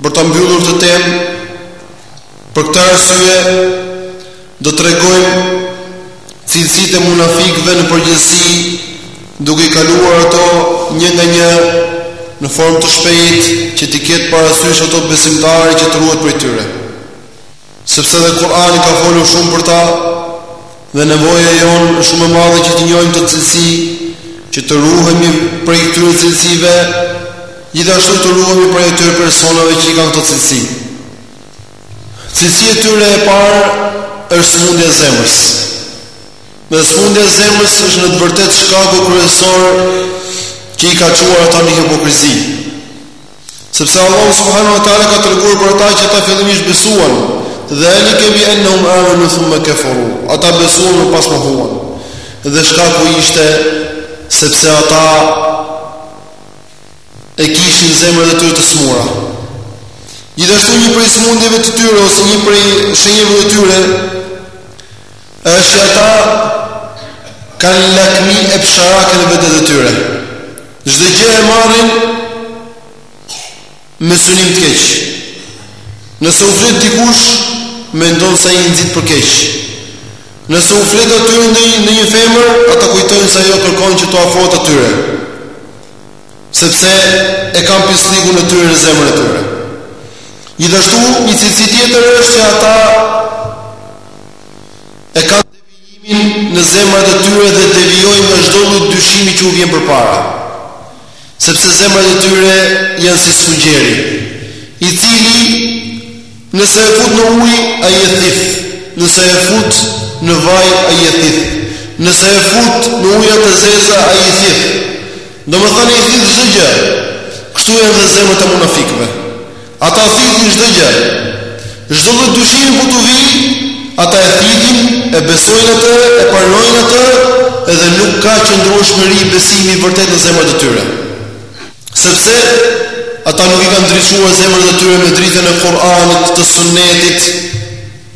Për ta mbyllur këtë temë, për këtë arsye do të tregojmë cilësitë e munafikëve në përgjithësi, duke i kaluar ato një nga një në formë të shpejtë që t'i ketë parasysh ato besimtari që të ruhet prej tyre. Sepse dhe Kur'ani ka folur shumë për ta dhe nevoja jonë është shumë e madhe që të njohim këto cilësi, që të ruhemi prej këtyre cilësive, gjithashtu të ruhemi prej atyre personave që i kanë këto cilësi. Cilësia e tyre e parë është smundja e zemrës. Dhe smundja e zemrës është në të vërtetë shkaku kryesor që i ka çuar ata në hipokrizi. Sepse Allahu subhanahu wa taala ka treguar për ata që ata fillimisht besuan, dhalika bi annahum amanu thumma kafaru. Ata besuan më pas mohuan. Dhe shkaku ishte sepse ata e kishin zemrat e tyre të smura. Gjithashtu një prej smundjeve të tyre ose një prej shenjave të tyre Është që ata kanë lakmi e psharake në vendet e tyre. Çdo gjë e marrin me synim të keq. Nëse u flet dikush, mendon se ai nxit për keq. Nëse u flet atyre ndonjë femër, ata kujtojnë se ajo kërkon që t'u afrohet atyre. Sepse e kanë pisllikun e tyre në zemrën e tyre. Gjithashtu, një cilësi tjetër është që ata e kanë devijimin në zemrat e tyre dhe devijojnë nga çdo lloj dyshimi që u vjen përpara. Sepse zemrat e tyre janë si sfungjeri, i cili nëse e fut në ujë ai e thith, nëse e fut në vaj ai e thith, nëse e fut në ujëra të zeza ai e thith. Domethënë ai thith çdo gjë. Kështu janë dhe zemrat e munafikëve. Ata thithin çdo gjë. Çdo lloj dyshimi kur t'u vijë, ata e thithin, e besojnë atë, e pranojnë atë edhe nuk ka qëndrueshmëri besimi i vërtetë në zemrat e tyre. Sepse ata nuk i kanë ndriçuar zemrat e tyre me dritën e Kur'anit, të Sunetit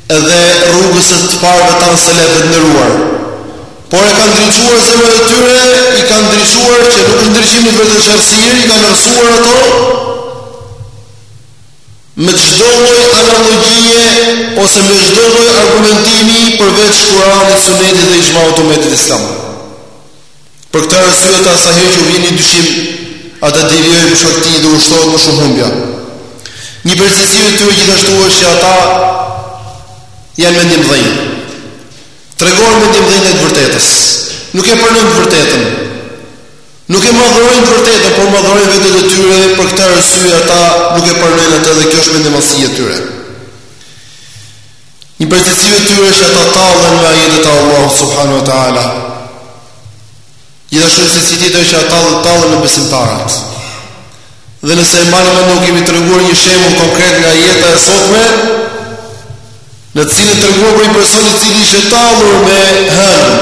dhe rrugës së të parëve tanë selefëve të nderuar. Por e kanë ndriçuar zemrat e tyre, i kanë ndriçuar që nuk është ndriçim i vërtetë, është errësirë, i kanë errësuar ato me çdo lloj analogjie ose me çdo lloj argumentimi përveç Kur'anit, Sunetit dhe Ixhmaut të Umetit Islam. Për këtë arsye ata sa herë që u vjen një dyshim, ata devijojnë për shkak të tij dhe u shtohet më shumë humbja. Një prej cilësive të tyre gjithashtu është që ata janë mendjemëdhenj. Tregohen mendjemëdhenj ndaj të vërtetës. Nuk e pranojnë të vërtetën. Nuk e madhërojnë të vërtetën, por madhërojnë vetet e tyre dhe për këtë arsye ata nuk e pranojnë atë dhe kjo është mendjemadhësia e tyre. Një prej cilësive të tyre është ata tallen me ajetet e Allahut subhanahu wa taala. Gjithashtu cilësi tjetër është që tallen tallen me besimtarët. Dhe nëse e mbani mend ne kemi treguar një shembull konkret nga jeta e sotme, në të cilën treguam për një person i cili ishte tallur me hënë.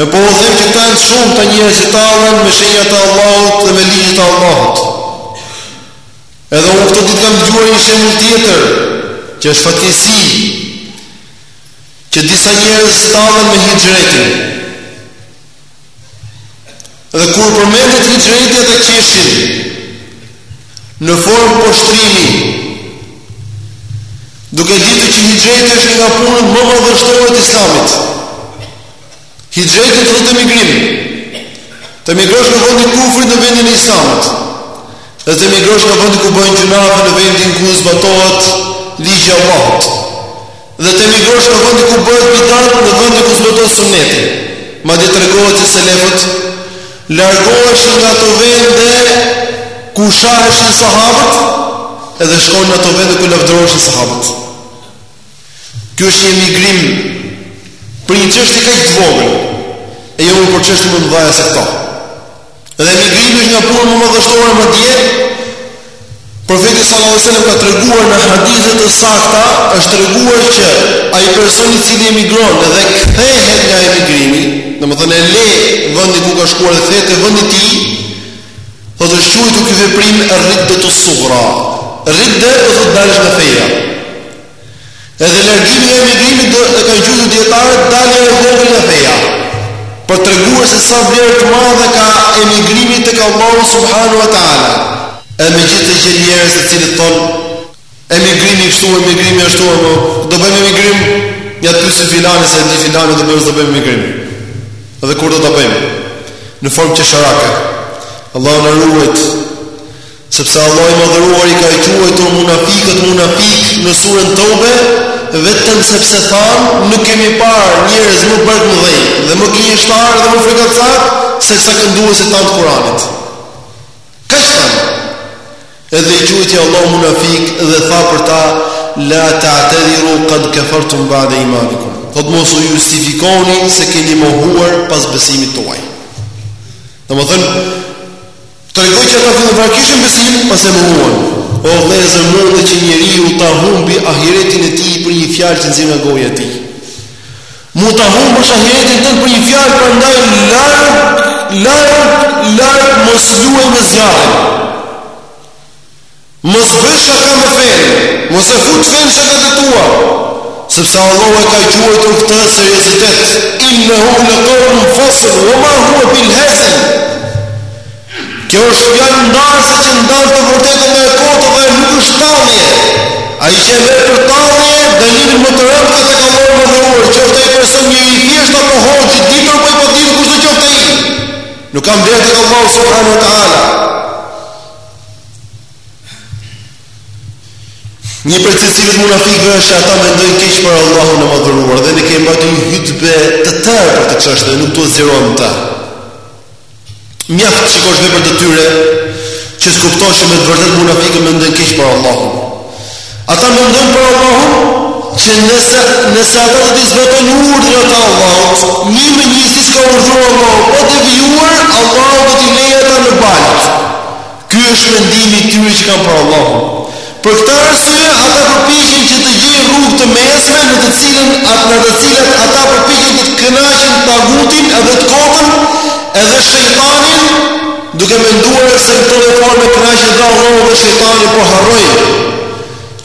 E po u them që ka shumë të tjerë që tallen me shenjat e Allahut dhe me ligjet e Allahut. Edhe unë këto ditë kam dëgjuar një shembull tjetër, që është fatkeqësi, Që disa njerëz tallen me hixhretin. Dhe kur përmendet hixhreti ata qeshin në formë poshtrimi. Duke ditur që hixhreti është një nga punët më madhështore të Islamit. Hixhreti do të thotë emigrim. Të emigrosh nga vendi i kufrit në vendin e Islamit. Dhe të emigrosh nga vendi ku bëhen gjynahet në vendin ku zbatohet ligji i Allahut. Dhe të emigrosh nga vendi ku bëhet bid'at në vendin ku zbatohet sunneti. Madje tregohet që selefët largoheshin nga ato vende ku shaheshin sahabët edhe shkonin në ato vende ku lavdëroheshin sahabët. Ky është një emigrim për një çështje kaq të vogël, e jo për çështje më të mëdha se këto. Dhe emigrimi është një punë madhështore madje, Profeti sallallahu alajhi wasallam ka treguar në hadithe të sakta, është treguar që ai person i cili emigron dhe kthehet nga emigrimi, domethënë e le vendin ku ka shkuar dhe kthehet te vendi i tij, thotë është quajtur ky veprim riddetu sugra. Ridde do të thotë të dalësh nga feja. Edhe largimi nga emigrimi e kanë quajtur dijetarët dalja e vogël nga feja, për të treguar se sa vlerë të madhe ka emigrimi tek Allahu subhanu wa taala. E megjithatë gjen njerëz të cilët thonë emigrimi kështu, emigrimi ashtu, do bëjmë emigrim, ja pyesin filanin se di filani do bëjmë do bëjmë emigrim. Dhe kur do ta bëjmë? Në formë qesharake. Allahu na ruajt. Sepse Allahu i Madhëruar i ka quajtur munafiqët munafiq në surën Tobe, vetëm sepse thanë, nuk kemi parë njerëz më barkmëdhenj, dhe më gënjeshtar dhe më frikacak se sa kënduesit tanë të Kuranit. Kaq thanë. Edhe i quajti Allahu munafiq dhe tha për ta la ta'tadiru qad kafartum ba'da imanikum. Thotë mos u justifikoni se keni mohuar pas besimit tuaj. Domethënë Tregon që ata fillimisht kishin besim pastaj e mohuan. O vëllezër mundet që njeriu ta humbë ahiretin e tij për një fjalë që nxjerr nga goja e tij. Mund ta humbësh ahiretin tënd për një fjalë prandaj larg larg larg mos luaj me zjarrin. Mos bëj shaka me fenë, mos e fut fenë te shakatë e tua, sepse Allahu e ka quajtur këtë seriozitet, innehu laqawlun fasl wama huwa bil hazl. Kjo është fjalë ndarëse që ndan të vërtetën nga e kota dhe nuk është tallje. Ai që e merr për tallje, dënimin më të rëndë ka tek Allahu i madhëruar, qoftë ai person njeri i thjeshtë apo hoxhë, i ditur apo i paditur kushdo qoftë ai. Nuk ka vlerë tek Allahu subhanahu wa taala. Një prej cilësive të munafikëve është që ata mendojnë keq për Allahun e madhëruar dhe ne kemi bërë një hutbe të tërë për këtë çështje dhe nuk do të zgjerohem tani. Mjaft të shikosh veprat e tyre që të kuptosh që me të vërtetë munafikët mendojnë keq për Allahun. Ata mendojnë për Allahun që nëse nëse ata do të zbatojnë urdhrat e Allahut, një më një siç ka urdhëruar Allahu, po të vijuar Allahu do t'i lejë ata në baltë. Ky është mendimi i tyre që kanë për Allahun. Për këtë arsye, ata përpiqen që të gjejnë rrugë të mesme në të cilën ata në të cilat ata përpiqen të kënaqin tagutin edhe të kotën edhe shejtanin duke menduar se në këtë formë kënaqet dhe Allahu dhe shejtani po harrojnë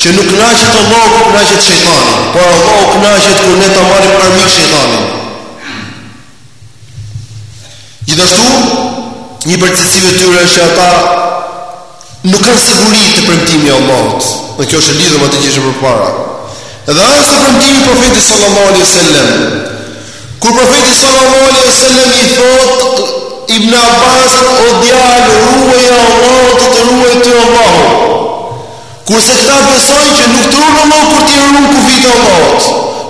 që nuk kënaqet Allahu por kënaqet shejtani por Allahu kënaqet kur ne ta marrim armik shejtanin Gjithashtu, një prej cilësive të tyre është që ata nuk kanë siguri te premtimi i Allahut, dhe kjo është e lidhur me atë që ishte përpara. Edhe as te premtimi i profetit sallallahu alaihi sallam, kur profeti sallallahu alaihi sallam i thotë, Ibn Abbasit o djalë ruaje Allahun të të ruajë ty Allahu Kurse këta besojnë që nuk të ruan Allahu kur ti ruan kufijtë e Allahut,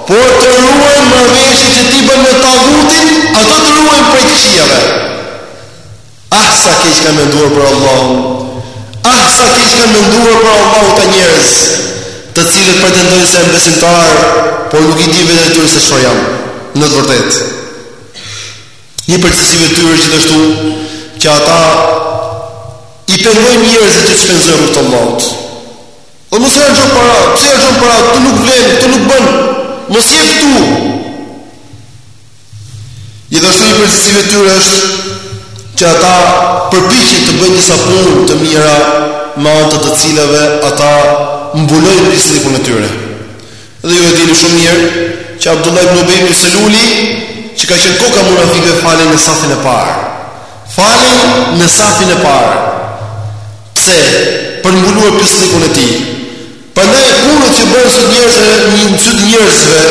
por të ruajnë marrëveshjet që ti bën me taghutin, ato të ruajnë prej të këqijave. Ah sa keq kanë menduar për Allahun. Ah sa keq kanë menduar për Allahun këta njerëz, të cilët pretendojnë se janë besimtarë, por nuk e dinë veten e tyre se çfarë janë. Në të vërtetë. Një prej cilësive të tyre gjithashtu që ata i pengojnë njerëzit që të shpenzojnë në rrugë të Allahut. O mos harxho para, pse harxhon para, këtu nuk vlen, këtu nuk bën. Mos jep këtu. Gjithashtu një prej cilësive të tyre është që ata përpiqen të bëjnë disa punë të mira me anë të të cilave ata mbulojnë pisllëkun e tyre. Dhe ju e dini shumë mirë që Abdullah ibn Ubay ibn Seluli, që ka qenë koka munafikëve falej në safin e parë. Falej në safin e parë. Pse? Për të mbuluar pislikun e tij. Prandaj punët që bën sot njerëzve në sy të njerëzve,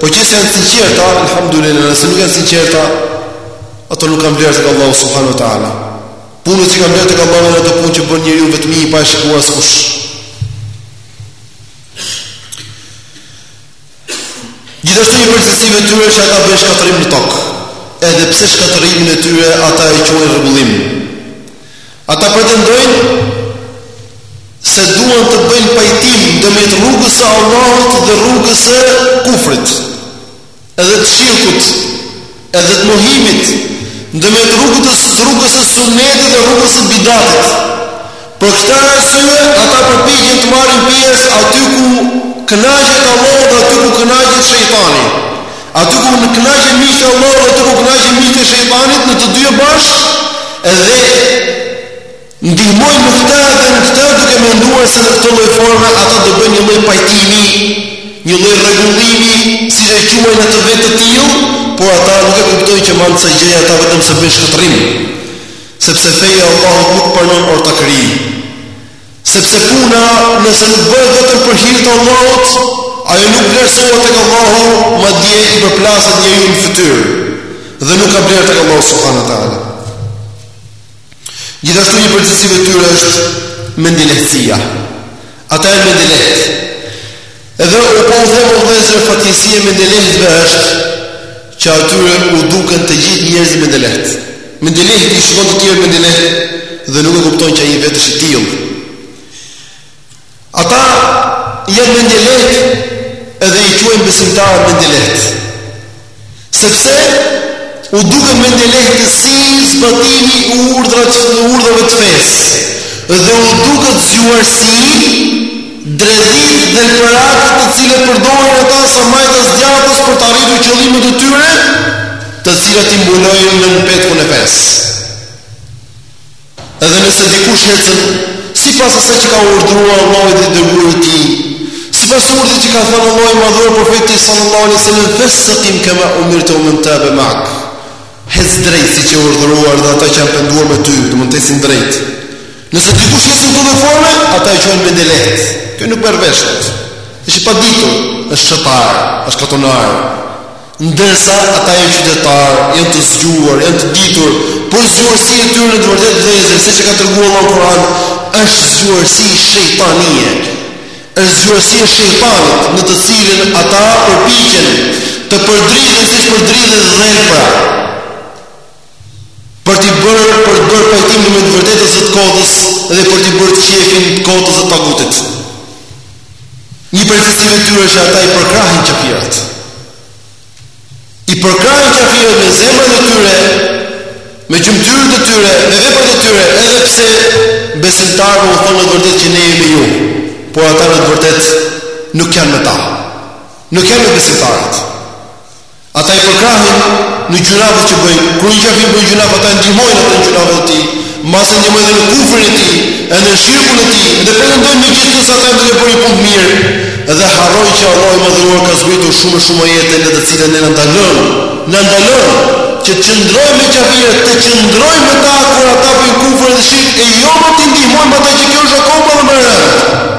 po qe se janë të sinqerta, alhamdulillah, nëse nuk janë të sinqerta, ato nuk kanë vlerë tek Allahu subhanahu wa taala. Punët që kanë vlerë tek Allahu janë ato punë që bën njeriu vetëm pa e shikuar askush. Gjithashtu një prej cilësive të tyre është që ata bëjnë shkatërrim në tokë, edhe pse shkatërrimin e tyre ata e quajnë rregullim. Ata pretendojnë se duan të bëjnë pajtim ndërmjet rrugës së Allahut dhe rrugës së kufrit. edhe të shirkut, edhe të mohimit, ndërmjet rrugës së rrugës së sunnetit dhe rrugës së bidatit. Për këtë arsye, ata përpiqen të marrin pjesë aty ku kënaqet Allahu dhe aty ku kënaqet shejtani. Aty ku kënaqen miqtë e Allahut dhe aty ku kënaqen miqtë e shejtanit në të dy bashkë, edhe ndihmojnë në këtë edhe në këtë duke menduar se në këtë lloj forme ata do bëjnë një lloj pajtimi, një lloj rregullimi, siç e quajnë ata vetë të tillë, por ata nuk e kuptojnë që me anë të kësaj gjëje ata vetëm se bëjnë shkatërrim. Sepse feja e Allahut nuk pranon ortakëri. Sepse puna, nëse nuk bëhet vetëm për hir të Allahut, ajo nuk vlerësohet tek Allahu, madje i përplaset njeriut në fytyrë dhe nuk ka vlerë tek Allahu subhanahu wa taala. Gjithashtu një prej cilësive të tyre është mendjelehtësia. Ata janë mendjelehtë. Edhe unë po u them vëllezër fatkeqësia e mendjelehtëve është që atyre u duken të gjithë njerëzit mendjelehtë. Mendjelehti i shikon të tjerët mendjelehtë dhe nuk e kupton që ai vetë është i tillë. Ata janë mendjelehtë edhe i quajnë besimtarët mendjelehtë. Sepse u duket mendjelehtësi zbatimi i urdhërave të urdhërave të fesë dhe u duket zgjuarsi dredhitë dhe lepërat të cilat përdorin ata sa majtas djathtas për të arritur qëllimet e tyre të cilat i mbulojnë me petkun e fesë. Edhe nëse dikush ecën sipas asaj që ka urdhëruar Allahu dhe i dërguari i tij, sipas urdhit që ka thënë Allahu i madhëruar profetit sallallahu alaihi wasallam, "Fastaqim kama umirta wa man taba ma'ak." Hec drejt siç je urdhëruar dhe ata që janë penduar me ty, domethënë të ecin drejt. Nëse dikush ecën në këtë lloj forme, ata e quajnë mendjelehtë. Ky nuk merr vesh. Është i paditur, është fshatar, është katonar. Ndërsa ata janë qytetarë, janë të zgjuar, janë të ditur, por zgjuarësia e tyre në të vërtetë vëllezër, siç e ka treguar Allahu në Kur'an, është zgjuarësi shejtanie. Është zgjuarësi e shejtanit, në të cilën ata përpiqen të përdridhen siç përdridhet dhelpra. për t'i bërë për të bërë pajtimin mes të vërtetës dhe të kotës dhe për t'i bërë qefin të kotës dhe tagutit. Një prej cilësive të tyre është ata i përkrahin qafirët. I përkrahin qafirët me zemrën e tyre, me gjymtyrët e tyre, me veprat e tyre, edhe pse besimtarët u thonë në të vërtetë që ne jemi me ju, por ata në të vërtetë nuk janë me ta. Nuk janë me besimtarët. Ata i përkrahin në gjunafet që bëjnë. Kur një kafir bën gjunaf, ata e ndihmojnë atë në gjunafet e tij. Madje e ndihmojnë edhe në kufrin e tij, edhe në shirkun e tij, dhe pretendojnë me gjithë këto se ata janë duke bërë një punë të mirë. Dhe harrojnë që Allahu i Madhëruar ka zbritur shumë e shumë ajete në të cilat ne na ndalon, na ndalon që të qëndrojmë me kafirët, të qëndrojmë me ta kur ata bëjnë kufër dhe shirk, e jo më t'i ndihmojmë ata që kjo është akoma më e rëndë.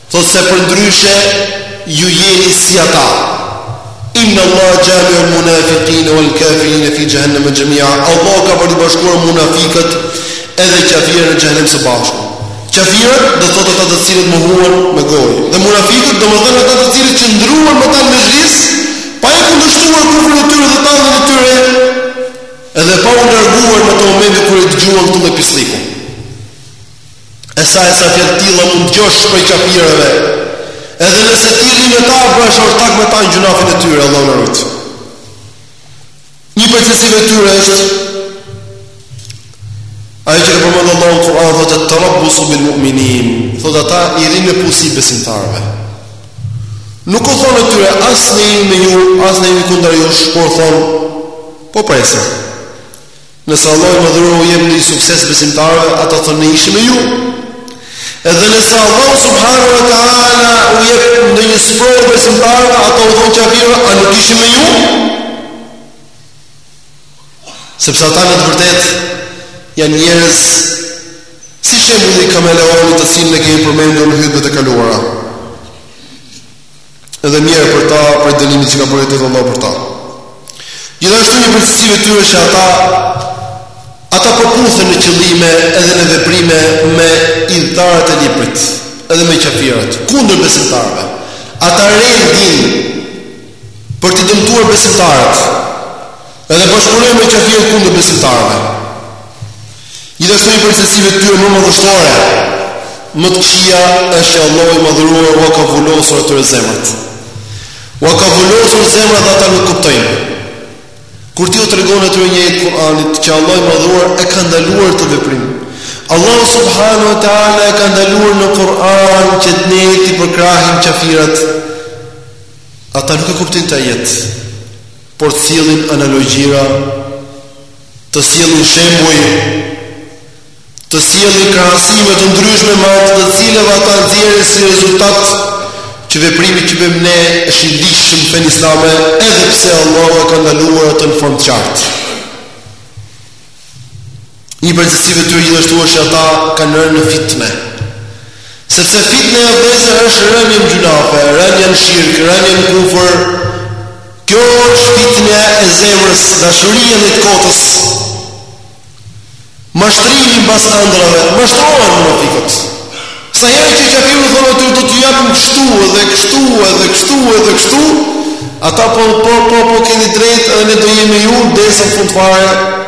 Thotë se përndryshe ju jeni si ata. Inna Allahe jamiu el munafiqina wal kafirina fi jahannama jami'a. Allahu ka për t'i bashkuar munafiqët edhe qafirët në xhehenem së bashku. Qafirët do të thotë ata të cilët mohuan me gojë. Dhe munafiqët domethënë ata të cilët qëndruan me ta në mexhlis, pa e kundërshtuar kufrin e tyre dhe talljen e tyre, edhe pa u larguar në ato momente kur e dëgjuan këtë lloj pislliku. E sa e sa fjalë të tilla mund të dëgjosh prej qafirëve. Edhe nëse ti rri me ta, bëhesh ortak me ta në gjunafin e tyre, Allahu na rujt. Një prej cilësive të tyre është ajo që përmend Allahu në Kur'an thotë tarabbusu bil mu'minin, thotë ata i rrinë në pusi besimtarëve. Nuk u thonë atyre as ne jemi me ju, as ne jemi kundër jush, por thonë po presim. Nëse Allahu i Madhëruar u jep ndonjë sukses besimtarëve, ata thonë ne ishim me ju. Edhe nëse Allahu subhanahu wa taala u jep ndonjë sprovë besimtarëve, ata u thonë kafirëve, a nuk ishim me ju? Sepse ata në të vërtetë janë njerëz si shembulli i kameleonit të cilin e kemi përmendur në hutbet e kaluara. edhe mjerë për ta për dënimin që ka përgatit Allahu për ta. Gjithashtu një prej cilësive të tyre që ata ata përputhen në qëllime edhe në veprime me ithtarët e librit, edhe me kafirët, kundër besimtarëve. Ata rendin për t'i dëmtuar besimtarët. Edhe bashkëpunojnë me kafirët kundër besimtarëve. Gjithashtu një prej cilësive të tyre më madhështore, më të këqija, është që Allahu i Madhëruar ua ka vulosur atyre zemrat. Ua ka vulosur zemrat dhe ata nuk kuptojnë. Kur ti u tregon atyre një ajet Kur'anit që Allahu i Madhëruar e ka ndaluar atë veprim. Allahu subhanahu wa taala e ka ndaluar në Kur'an që të ne t'i përkrahim kafirat. Ata nuk e kuptojnë këtë ajet. Por të sjellin analogjira Të sjellin shembuj, të sjellin krahasime të ndryshme me anë të të cilave ata nxjerrin si rezultat që veprimi që bëjmë ne është i ligjshëm në fenë islame, edhe pse Allahu e ka ndaluar atë në formë të qartë. Një prej cilësive të tyre gjithashtu është që ata kanë rënë në fitne. Sepse fitne e zemrës është rënia në gjynahe, rënia në shirk, rënia në kufër, Kjo është fitnja e zemrës, dashuria ndaj kotës. Mashtrimi mbas ëndrrave, mashtrohen munafikët. Sa herë që kafiru thonë atyre do të japim kështu edhe kështu edhe kështu edhe kështu, ata po po po po keni drejt edhe ne do jemi me ju derisa në fund fare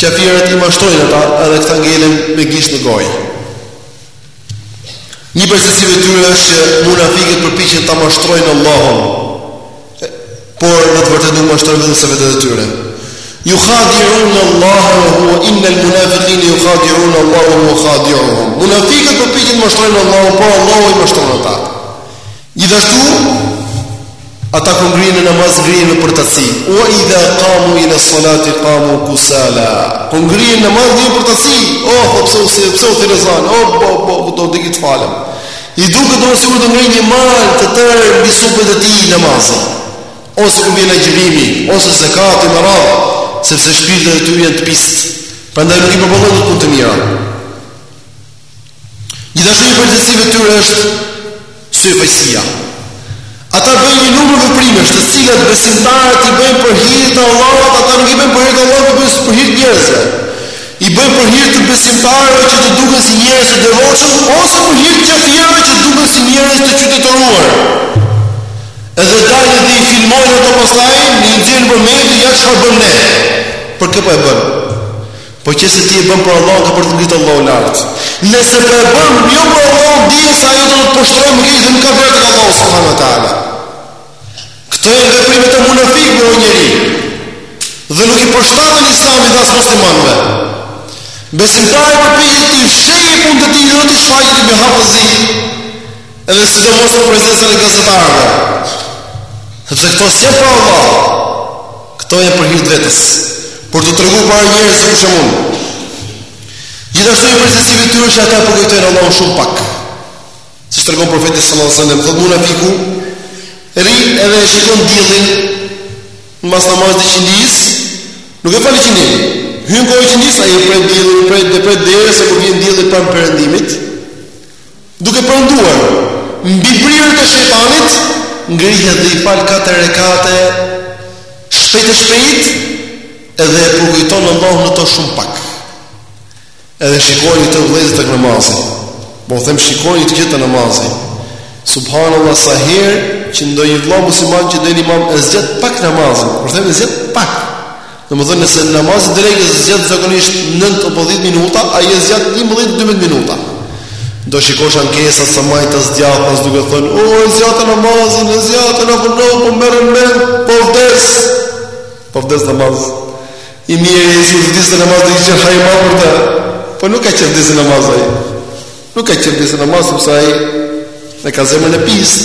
kafirët i mashtrojnë ata edhe këta ngelen me gisht në gojë. Një prej cilësive të tyre është që munafiqët përpiqen ta mashtrojnë Allahun, por në të vërtetë nuk mashtrojnë vetëm se vetet e tyre. Yukhadi'un Allah wa huwa inna al-munafiqina yukhadi'un Allah wa huwa khadi'uhum. Munafiqët përpiqen të mashtrojnë Allahun, por Allahu i mashtron ata. Gjithashtu, ata kur ngrihen në namaz ngrihen me përtaci. Wa idha qamu ila salati qamu kusala. Kur ngrihen në namaz ngrihen me përtaci. O oh, pse u thirr, pse u thirr ezan? O oh, bo bo bo do të duhet të falem. I duket do sikur të ngrejë një mal të tërë mbi supet e tij namazin. Ose kur vjen agjërimi, ose zakati me radhë, sepse shpirtrat e tyre janë të pistë. Prandaj nuk i përballojnë këto punë të mira. Gjithashtu një prej cilësive tyre është syfaqësia. Ata bëjnë një numër veprimesh, të cilat besimtarët i bëjnë për hir të Allahut, ata nuk i bëjnë për hir të Allahut, por për hir të njerëzve. I bëjnë për hir të besimtarëve që të duken si njerëz të devotshëm ose për hir të kafirëve që të duken si njerëz të qytetëruar. Edhe dalin dhe i filmojnë ato pastaj, i nxjerrin me demek ja çfarë bën ne. Për kë po e bën? Po qe se ti e bën për Allahun ka për të ngritur Allahu lart. Nëse po e bën jo për Allahun, dije se ajo do të poshtërojë më keq dhe nuk ka vlerë tek Allahu subhanahu wa taala. Këto janë veprime të munafikëve o njeri. Dhe nuk i përshtaten Islamit dhe as muslimanëve. Besimtari përpiqet të fshehë punët e tij dhe të shfaqet me hapëzi. Edhe sidomos për prezencën e gazetarëve. Sepse këto s'janë për Allah. Këto janë për hir të vetes. Për të treguar para njerëzve kush e mund. Gjithashtu një për cilësi e tyre që ata përkujtojnë Allahun shumë pak. Siç tregon profeti sallallahu alajhi wasallam, thotë munafiku, rri edhe e shikon diellin në namaz të ikindisë, nuk e fal ikindinë. Hyn koha ikindisë ai pret diellin, pret dhe pret derisa kur vjen dielli pranë perëndimit, Duke perënduar, mbi brirët e shejtanit, ngrihet dhe i fal katër rekate shpejt e shpejt dhe e përkujton Allahun në to shumë pak. Edhe shikoni këto vëllezër tek namazi. Po them shikoni të gjithë te namazi. Subhanallahu sa herë që ndonjë vëlla musliman që del imam e zgjat pak namazin, po them e zgjat pak. Domethënë nëse namazi i drekës zgjat zakonisht 9 apo 10 minuta, ai e zgjat 11-12 minuta. Do shikosh ankesat sa majtas djathtas duke thënë, "O, e zgjate namazin, e zgjate na vonove, po merren mendtë, po vdes." Po vdes namaz. Mirë sikur vdisje në namaz do ishte hajr i madh për të. Po nuk ka qejf të vdesi në namaz ai. Nuk ka qejf të vdesi në namaz sepse ai e ka zemrën e pistë.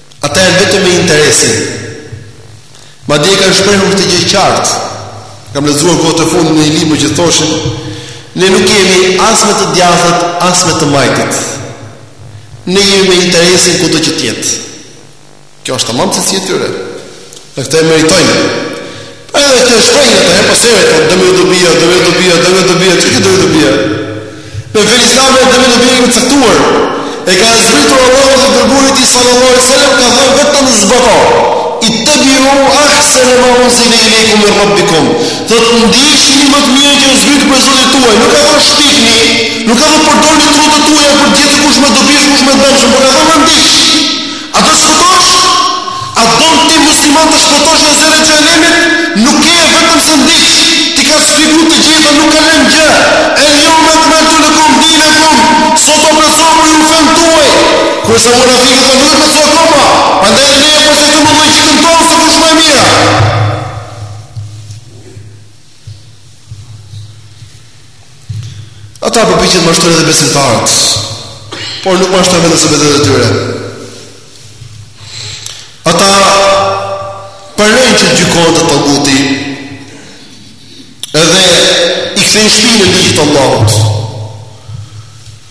Ata janë vetëm me interesin. Madje e kanë shprehur këtë gjë qartë. Kam lexuar kohët e fundit në një libër që thoshin, ne nuk jemi as me të djathtët, as me të majtët. Ne jemi me interesin kudo që të jetë. Kjo është tamam cilësi e tyre. Dhe këta e meritojnë. Pra edhe kjo shprehje që herë pas here thonë dëmi dobia, dëmi dobia, dëmi dobia, çka dëmi dobia? Në fenë islame dëmi dobia është caktuar. E ka zbritur Allahu dhe i dërguari i tij sallallahu alaihi wasallam ka thënë vetëm zbato. Ittabi'u ahsana ma unzila ilaykum min rabbikum. Thotë ndiqni më të mirën që është zbritur prej Zotit tuaj. Nuk ka thënë shpikni, nuk ka thënë përdorni trutë tuaja për të gjetur kush më e dobishme, kush më e dëmshme, por ka thënë ndiq. A do shpëtosh? A don ti musliman të shpëtosh nga zjarri xhehenemit nuk ke vetëm se ndiq t'i ka shpjegu të gjitha nuk ka lën gjë el jom ekmeltu lekum dinekum sot e plotësova për ju fenë tuaj kurse munafikët po nuk është plotësu akoma prandaj edhe ne e përdorim llogjiken tonë se kush më e mira Ata përpiqen të mashtrojnë edhe besimtarët, por nuk mashtrojnë vetëm se vetet e tyre. Ata përpiqen që të gjykohen te taguti, edhe i kthejnë shpinën ligjit të Allahut.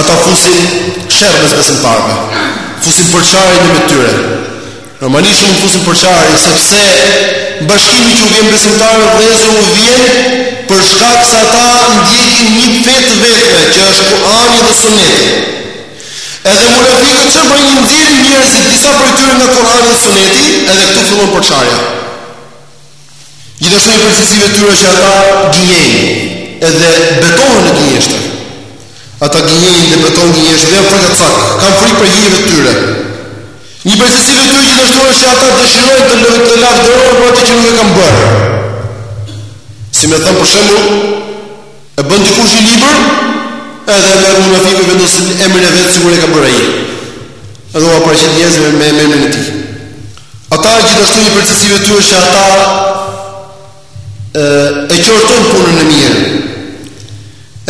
Ata fusin sherr mes besimtarëve. Fusin përçarje në mes tyre. Normalisht që mund të fusin përçarje sepse bashkimi që u vjen besimtarëve vëllezër u vjen për shkak se ata ndjekin një fe të vetme që është Kur'ani dhe Suneti. Edhe munafiqët çfarë bëjnë? I nxjerrin njerëzit disa prej tyre nga Kur'ani dhe Suneti, edhe këtu fillon përçarja. Gjithashtu një prej cilësive të tyre që ata gënjejnë edhe betohen në gënjeshtër. Ata gënjejnë dhe betohen gënjeshtër, janë frikacakë, kanë frikë prej hijeve të tyre. Një prej cilësive të tyre gjithashtu është që ata dëshirojnë të lëv, të lavdërohen për atë që nuk e kanë bërë. Si me thënë për shembull, e bën dikush një libër, edhe munafiku vendos emrin e vet sikur e ka bërë ai. Edhe u paraqet njerëzve me emrin e tij. Ata gjithashtu një prej cilësive të tyre është që ata e qortojnë punën e mirë.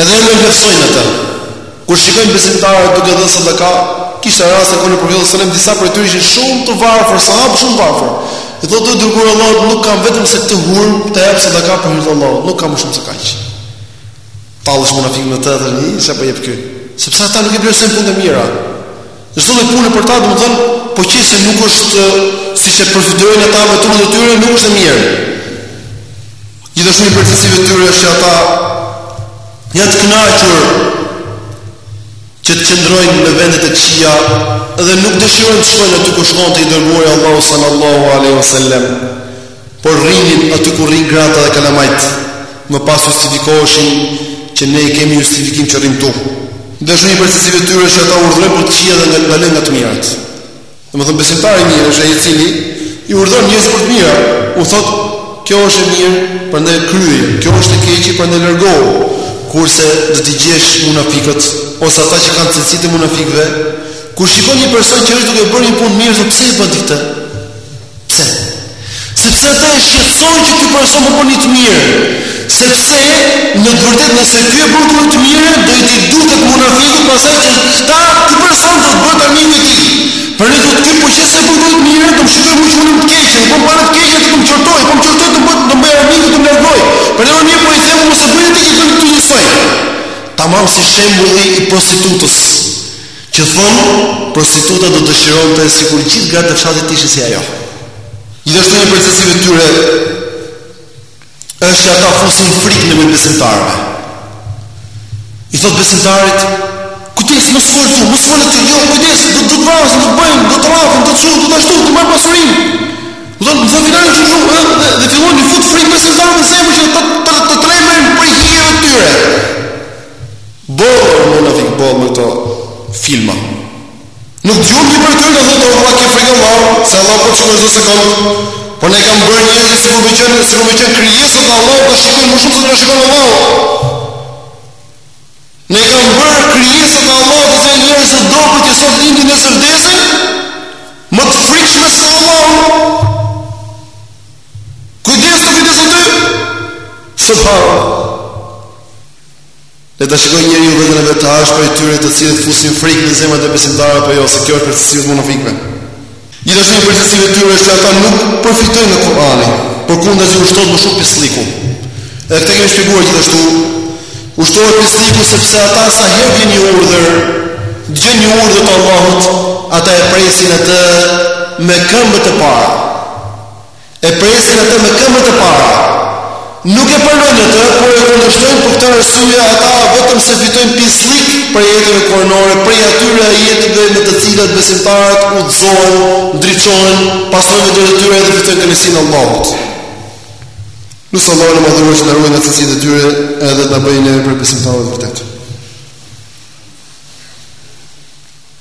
Edhe e zhvlerësojnë atë. Kur shikojnë besimtarët duke dhënë sadaka, kishte raste kohën e Profetit sallallahu alajhi wasallam disa prej tyre ishin shumë të varfër, sahabë shumë të varfër. I thotë o i dërguari Allahut nuk kam vetëm se këtë hurmë ta jap sadaka për hir të Allahut, nuk kam më shumë se kaq. Talleshin munafiqët me të, thënë, "Sa po jep ky?" Sepse ata nuk i vlerësojnë punët e mira. Çdo lloj pune për ta, domethënë, po qe se nuk është siç e përfytyrojnë ata me trutë e tyre, nuk është e mirë. Gjithashtu një prej cilësive të tyre është që ata janë të kënaqur që të qëndrojnë në vendet e këqija dhe nuk dëshirojnë të shkojnë aty ku shkonte i dërguari i Allahut sallallahu alaihi wasallam. Por rrinin aty ku rrin gratë dhe kalamajt, më pas justifikoheshin që ne kemi justifikim që rrimë këtu. Gjithashtu një prej cilësive të tyre që ata urdhërojnë për të këqija dhe nga, ndalojnë nga të mirat. Domethënë besimtari i mirë është ai i cili i urdhëron njerëzit për të mira, u thotë, kjo është e mirë, prandaj kryeje, kjo është e keqe, prandaj largohu, kurse do t'i gjesh munafikët, ose ata që kanë cilësitë e munafikëve, kur shikon një person që është duke bërë një punë të mirë, thotë pse e bën ti këtë, Pse? Sepse ata i shqetëson që ky person po bën një të mirë. Sepse në të vërtetë nëse ky e bën këtë të mirë, do t'i duket munafikut pastaj që këta ky person do të bëhet armiku i tij. Prandaj thotë ky po qe se e bën këtë të mirë, do të shikojë më shumë të keqen, po e pa të keqen do më qortoj, po më qortoi do bëhet të bëj armiku të më largoj. Prandaj më mirë po i them mos e bëj ti që të jemi njësoj. Tamam si shembulli i prostitutës. Që thonë, prostituta do të dëshironte sikur gjithë gratë e fshatit të ishin si ajo. Gjithashtu një prej cilësive të tyre është që ata fusin frikë në mes besimtarëve. I thotë besimtarit, kujdes, mos fol ti, mos fol ti, jo, kujdes, do të vrasin, do të bëjnë, do të rrafin, do të çojnë, do të ashtu, do të marrin pasurinë. Do të thotë kanë një çështje dhe dhe, dhe fillon të fut frikë besimtarëve në zemër që të të të, të, të tremben prej hijeve të tyre. Boll o munafiq boll me këto filma Nuk dëgjuam një prej tyre të thotë o vlla ke frikë Allahun, se Allahu po shikon çdo sekondë. Por ne kam bërë njerëz si kur me qenë si kur me qenë krijesat e Allahut të shikojnë më shumë se të na shikon Allahu. Ne kam bërë krijesat e Allahut të janë njerëz të dobët që sot lindin nesër vdesin më të frikshme se Allahu. Kujdes këtu kujdes aty. Subhanallahu. Le ta shikojë njeriu veten e vet a është prej tyre të cilët fusin frikë në zemrat e besimtarëve apo jo, se kjo është prej cilësive të munafikëve. Gjithashtu një prej cilësive të tyre është që ata nuk përfitojnë nga Kur'ani, përkundazi u shtohet më shumë pislliku. Edhe këtë e kemi shpjeguar gjithashtu. U shtohet pislliku sepse ata sa herë vjen një urdhër, dëgjojnë një urdhër të Allahut, ata e presin atë me këmbët e para. E presin atë me këmbë të para. Nuk e pranojnë atë, por e kundërshtojnë për këtë arsye ata vetëm se fitojnë pisllik prej ajeteve kuranore, prej atyre ajeteve me të cilat besimtarët udhëzohen, ndriçohen, pastrojnë zemrat e tyre dhe fitojnë kënaqësinë e Allahut. Lusim Allahun e madhëruar që të na ruajë nga cilësitë e tyre edhe të na bëjë neve prej besimtarëve të vërtetë.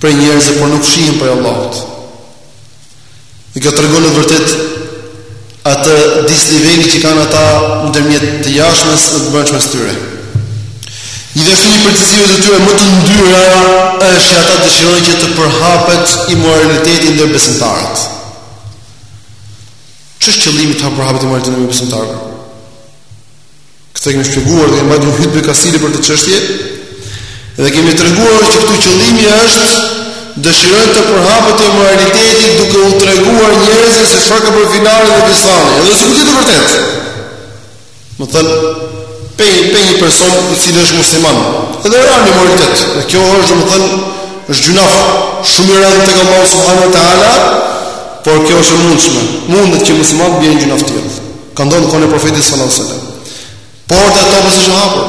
prej njerëzve por nuk fshihen prej Allahut. Dhe kjo tregon në të vërtetë atë disnivelin që kanë ata ndërmjet të jashtmes dhe të brendshmes së tyre. Gjithashtu një prej cilësive të tyre më të ndyra është që ata dëshirojnë që të përhapet imoraliteti ndër besimtarët. Ç'është qëllimi të përhapet imoraliteti ndër besimtarët? Këtë e kemi shpjeguar dhe kemi mbajtur një hutbe kastile për këtë çështje. Dhe kemi treguar që këtu qëllimi është dëshirojnë të përhapet imoraliteti duke u treguar njerëzve se çfarë ka bërë filani dhe fistani. Edhe sikur të jetë e vërtetë. Domethënë pe pe një person i cili është musliman. Edhe ra në imoralitet. Dhe kjo është domethënë është gjynah shumë i rëndë tek Allahu subhanahu wa taala, por kjo është e mundshme. Mundet që muslimani të bjerë në gjynah të tillë. Ka ndodhur në kohën e profetit sallallahu alajhi wasallam. Porta e teubes është e hapur.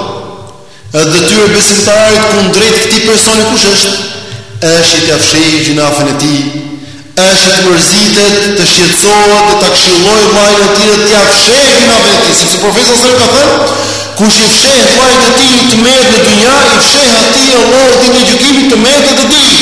Edhe detyra e besimtarit kundrejt këtij personi kush është? Është t'ia fshehë gjynahun e tij. Është të mërzitet, të shqetësohet dhe ta këshillojë vllain e tij, t'ia fshehë gjynahun e tij, sepse profeti sallallahu alajhi wasallam ka thënë Kush i fsheh vllait të tij të metat në dynja, i fsheh atij Allahu ditën e gjykimit të metat e tij.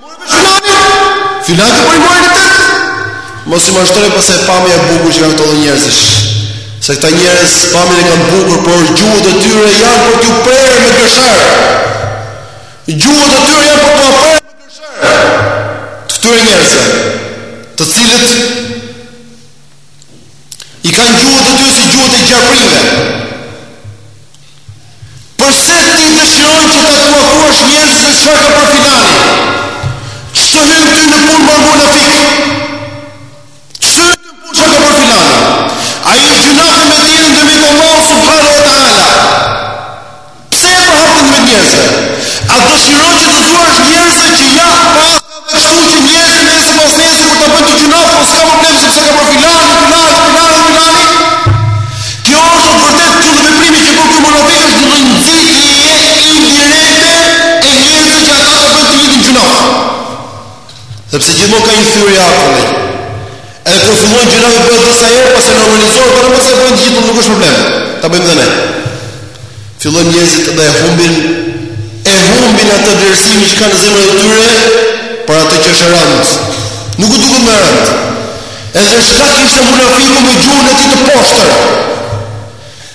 Filan të përgojon ty Mos ju mashtroftë pastaj pamja e bukur që kanë këto lloj njerëzish Se këta njerëz pamjen e kanë të bukur Por gjuhët e tyre janë për t'ju prerë me gërshërë Gjuhët e tyre janë për t'u prerë me gërshërë Të këtyre njerëzve Të cilët I kanë gjuhët e tyre si gjuhët e gjarpërinjve Përse ti dëshiron që ta t'ua thuash njerëzve çfarë ka bërë filani? Ç'të hyn ty në punë mor munafik? Ç'të hyn ty në punë çfarë ka bërë filani? Ai është gjynah ndërmjet tij dhe ndërmjet Allahut subhanahu wa taala. Pse e përhap ndërmjet njerëzve? A dëshiron që t'u thuash njerëzve që ja pa kështu që njerëz nesër pasnesër kur ta bëni këtë gjynah po s'ka problem sepse ka bërë filani, filani, filani, filani kjo është e vërtetë ky veprimi që bën ky munafik është një nxitje indirekte e njerëzve që ata të bëjnë të gjithë gjynah sepse gjithmonë ka një thyrë e arë Edhe kur fillojnë gjërat të bëhen disa herë pastaj normalizohen, por masi e bëjnë të gjithë nuk është problem. Ta bëjmë dhe ne. Fillojnë njerëzit dhe e humbin e humbin atë vlerësimin që kanë në zemrën e tyre për atë që është e rëndë. Nuk u duket më e rëndë. Edhe shkak ishte munafiku me gjuhën e tij të poshtër.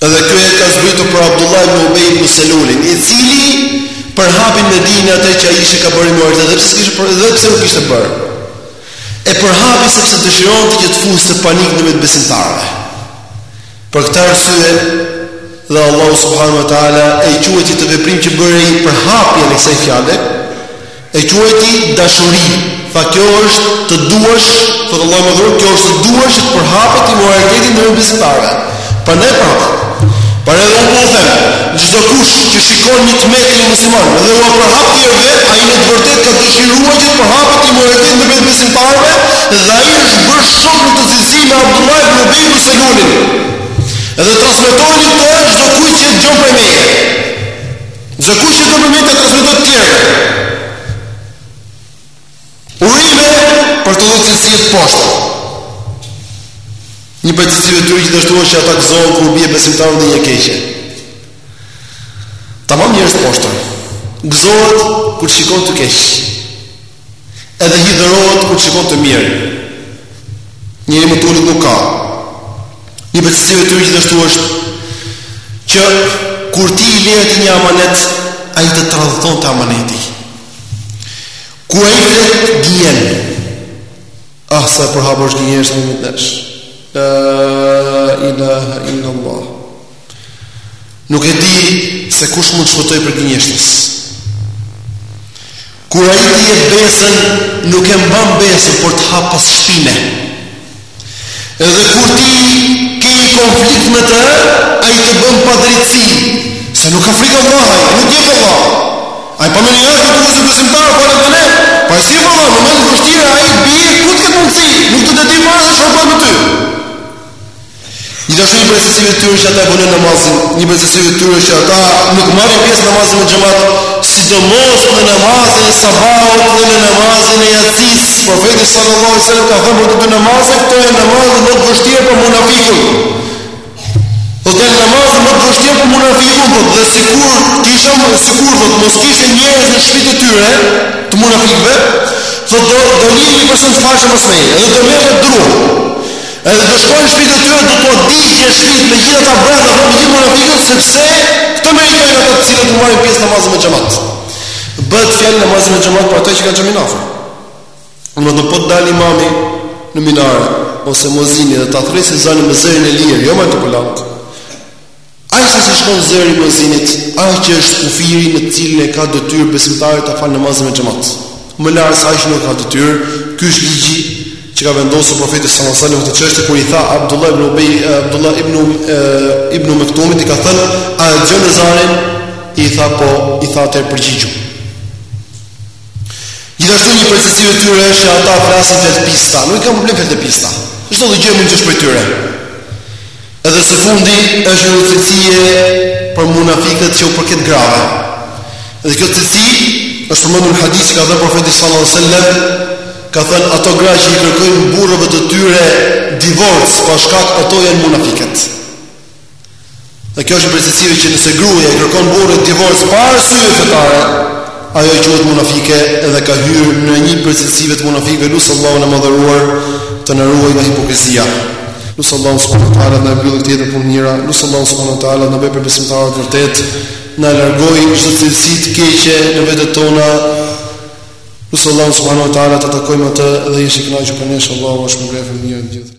Edhe ky ajet ka zbritur për Abdullah ibn Ubay ibn Selulin, i cili përhapi në Medinë atë që Aishja ka bërë imoralitet, edhe pse kishte edhe pse nuk kishte bërë. E përhapi sepse dëshironte që të fuste panik ndërmjet besimtarëve. Për këtë arsye dhe Allahu subhanahu wa taala e quajti këtë veprim që bëri përhapjen e kësaj fjale, E quajti dashuri, tha kjo është të duash, thotë Allahu i Madhëruar, kjo është të duash që të përhapet imoraliteti ndërmjet besimtarëve. Prandaj prandaj. Por edhe unë po them, çdo kush që shikon një të metë të një muslimani dhe ua përhap të tjerëve, ai në të vërtetë ka dëshiruar që të përhapet imoraliteti ndërmjet besimtarëve dhe ai është bërë shok në këtë cilësi me Abdullah ibn Ubay ibn Selulin. Edhe transmetojeni këtë çdo kush që e dëgjon prej meje. Çdo kush që e dëgjon prej meje t'ua transmetojë të tjerëve. Urime për të dhënë cilësi të poshtër. Një prej cilësive të tyre gjithashtu është që ata gëzohen kur bie besimtari në një të keqe. Tamam njerëz të poshtër. Gëzohet kur të shikon ty keq. Edhe hidhërohet kur të shikon ty mirë. Njeri më të ulët nuk ka. Një prej cilësive të tyre gjithashtu është që kur ti i lë atij një amanet, ai të tradhton te amaneti. Kur ai flet gënjen, ah sa e përhapur është gënjeshtra ndërmjet nesh. La ilaha illa Allah. Nuk e di se kush mund të shpëtojë prej gënjeshtrës Kur ai të jep besën, nuk e mban besën, por të ha pas shpine. Edhe kur ti ke një konflikt me të, ai të bën padrejtësi, se nuk ka frikë Allahun, nuk je për Allah. Ai pa meni është të kuzë besimtar, pa në të ne, pa e si për Allah, në momente të vështira, ai të bie, ku të ketë mundësi, nuk të të ti marë dhe shërë për në ty. Gjithashtu një prej cilësive të tyre është që ata e vonojnë namazin, një prej cilësive të tyre është që ata nuk marrin pjesë në namazin me xhamat, sidomos në namazin e sabahut dhe në namazin e jacisë. Profeti sallallahu alajhi wasallam ka thënë për këto namaze, këto janë namaze më të vështira për munafikun. Po, këto janë namaze më të vështira për munafikun, po edhe sikur kisha më sikur do të mos kishte njerëz në shtëpitë e tyre të munafikëve, thotë do do lija një person të falë namaz me, edhe do merrja dru. Edhe do shkoja në shtëpitë e tyre do t'ua digjja shtëpitë me gjithë ata brenda apo me gjithë munafikët sepse këtë meritojnë ata të cilët nuk marrin pjesë në namazin me xhamat. Bëhet fjalë namazin me xhamat për ata që kanë xhamin afër. Domethënë po të dalë imami në minare ose muezini dhe ta thërresë ezanin me zërin e lirë, jo me altoparlant. Aq sa i shkon zëri i muezinit, aq që është kufiri në të cilin e ka detyrë besimtari që ta falë namazin me xhamat. Më lart se aq nuk ka detyrë, ky është ligji që ka vendosur profeti sallallahu alajhi wasallam këtë çështje kur i tha Abdullah ibn Ubay Abdullah ibn Umi Mektumit i ka thënë a e dëgjon ezanin i tha po i tha atëherë përgjigju Gjithashtu një prej cilësive të tyre është që ata flasin fjalë të pista nuk e kanë problem fjalët e pista çdo gjë mund të shpëtojë prej tyre Edhe së fundi është një cilësi për munafikët që u përket grave. Dhe kjo cilësi është përmendur në hadith që ka thënë profeti sallallahu alajhi wasallam, ka thënë ato gra që i kërkojnë burrave të tyre divorc pa shkak ato janë munafiket. Dhe kjo është një prej cilësive që nëse gruaja i kërkon burrit divorc pa arsye fetare, Ajo quhet munafike dhe ka hyrë në një prej cilësive të munafikëve, lus Allahun e madhëruar të na ruajë nga hipokrizia. Lus Allahun subhanahu wa taala na e mbyllë këtë jetë me punë të mira, lus Allahun subhanahu wa taala na bëjë prej besimtarëve të vërtetë, na largojë çdo cilësi të keqe në vetet tona. Lus Allahun subhanahu wa taala ta takojmë atë dhe të jetë i kënaqur prej nesh, Allahu ua shpërbleftë me të mira të gjithë.